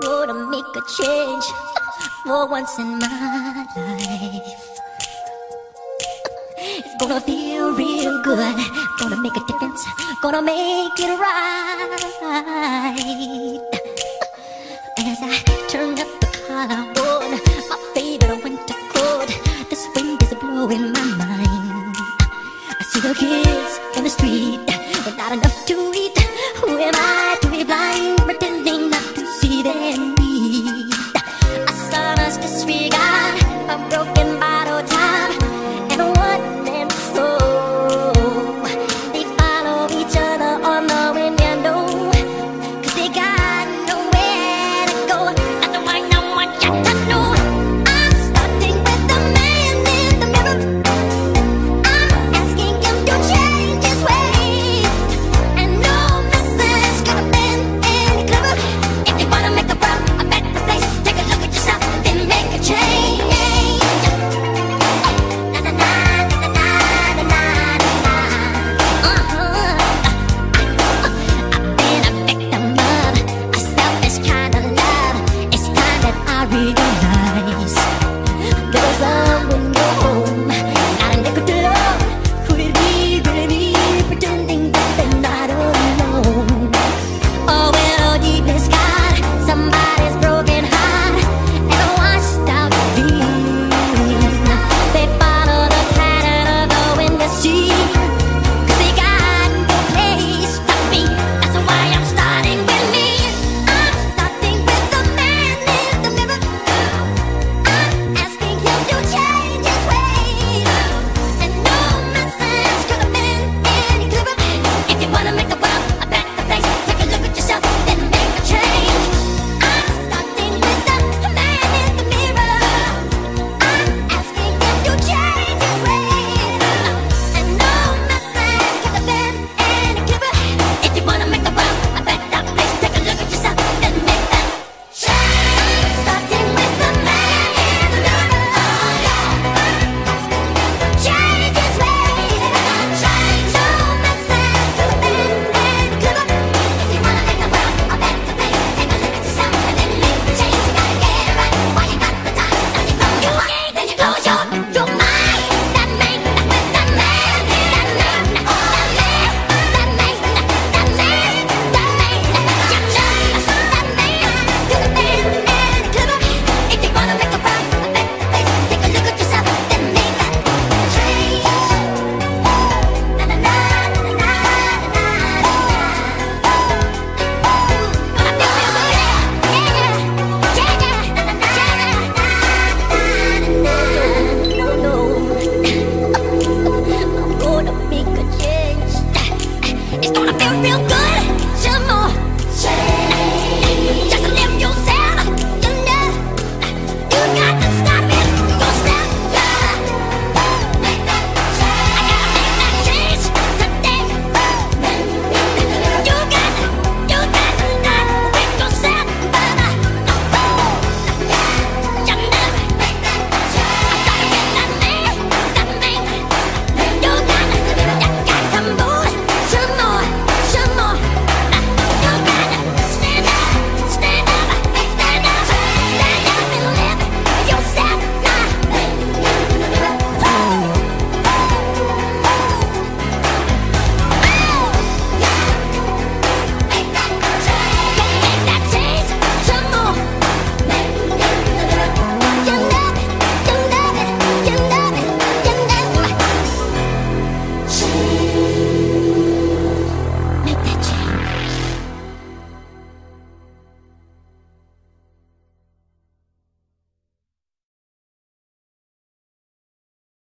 Gonna make a change for once in my life. It's gonna feel real good. Gonna make a difference. Gonna make it right. but not enough to eat. Who am I? maravilla.